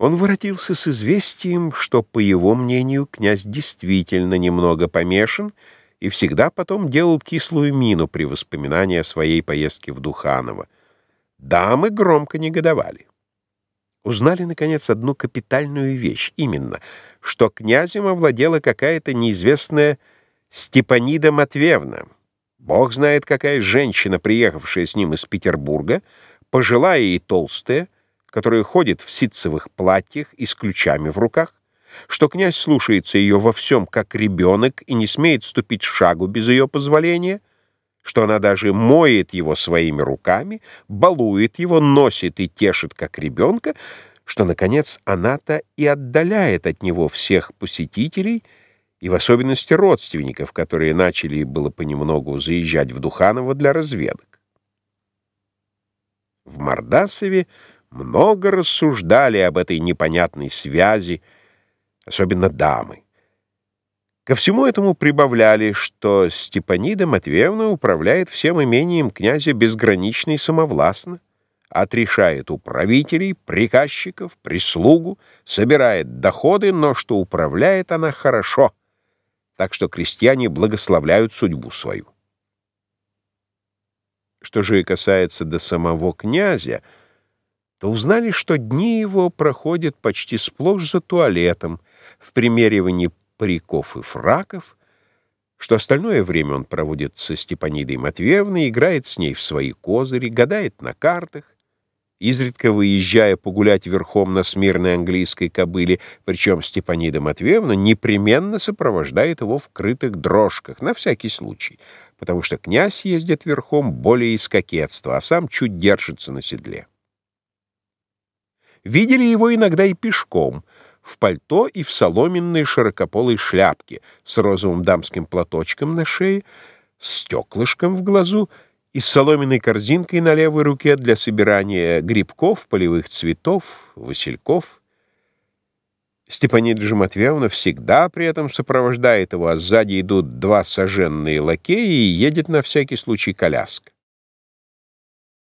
Он воротился с известием, что, по его мнению, князь действительно немного помешан и всегда потом делал кислую мину при воспоминании о своей поездке в Духаново. Дамы громко негодовали. Узнали, наконец, одну капитальную вещь, именно, что князем овладела какая-то неизвестная Степанида Матвеевна. Бог знает, какая женщина, приехавшая с ним из Петербурга, пожилая и толстая, которая ходит в ситцевых платьях и с ключами в руках, что князь слушается ее во всем как ребенок и не смеет ступить шагу без ее позволения, что она даже моет его своими руками, балует его, носит и тешит как ребенка, что, наконец, она-то и отдаляет от него всех посетителей и в особенности родственников, которые начали было понемногу заезжать в Духаново для разведок. В Мордасове много рассуждали об этой непонятной связи, особенно дамы. Ко всему этому прибавляли, что Степанида Матвеевна управляет всем имением князя безгранично и самовластно, отрешает управителей, приказчиков, прислугу, собирает доходы, но что управляет она хорошо, так что крестьяне благословляют судьбу свою. Что же касается до самого князя, то узнали, что дни его проходят почти сплошь за туалетом, в примеривании париков и фраков, что остальное время он проводит со Степанидой Матвеевной, играет с ней в свои козыри, гадает на картах, изредка выезжая погулять верхом на смирной английской кобыле, причем Степанида Матвеевна непременно сопровождает его в крытых дрожках, на всякий случай, потому что князь ездит верхом более из кокетства, а сам чуть держится на седле. Видели его иногда и пешком, в пальто и в соломенной широкополой шляпке с розовым дамским платочком на шее, стеклышком в глазу и соломенной корзинкой на левой руке для собирания грибков, полевых цветов, васильков. Степанида же Матвеевна всегда при этом сопровождает его, а сзади идут два соженные лакеи и едет на всякий случай коляска.